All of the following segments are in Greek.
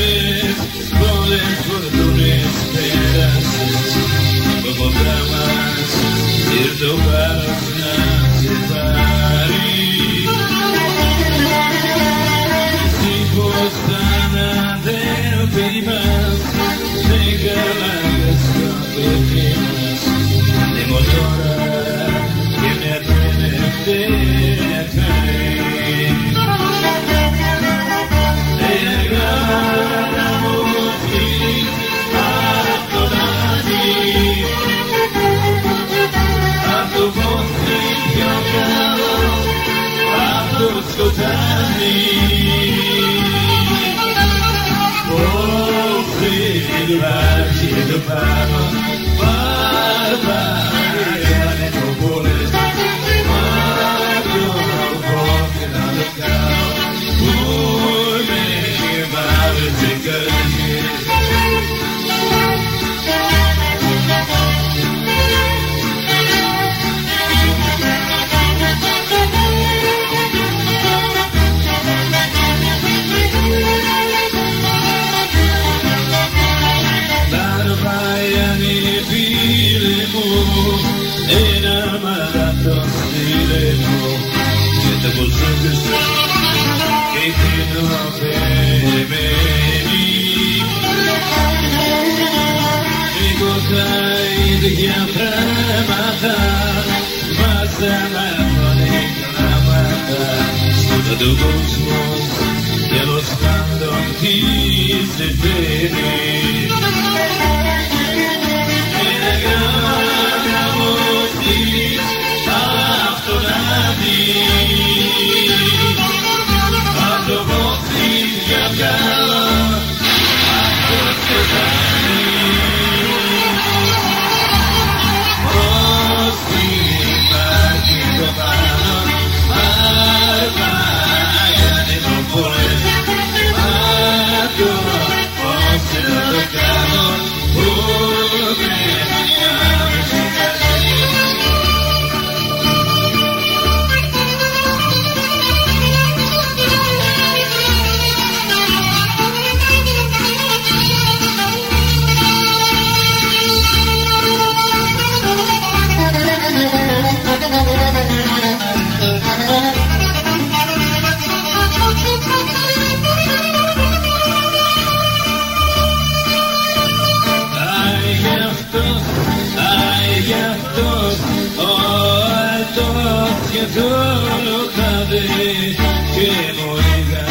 μέρες πολλές φορτούνες πέρασες. Από κοντά μας ήρθε ο goodbye, the goodbye. Ένα μαράτο στείλε μου και τα κοζόκες και την περιμένει λίγο τα ίδια πράγματα μάθαμε πολύ πράγματα στον τον κόσμο τέλος πάντων τι συμβαίνει το λοκάδι και μου λίγα,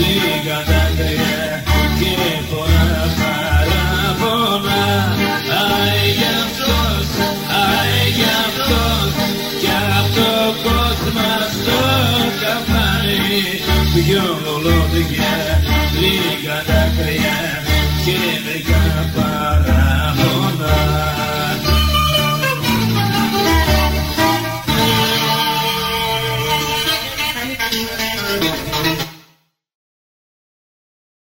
λίγα δάκρυα και πολλά παράπονα. Ai γι' αυτός, ai γι' αυτός κι αυτό κόσμο στο καφάνι δυο μολόδια, λίγα δάκρυα και μερικά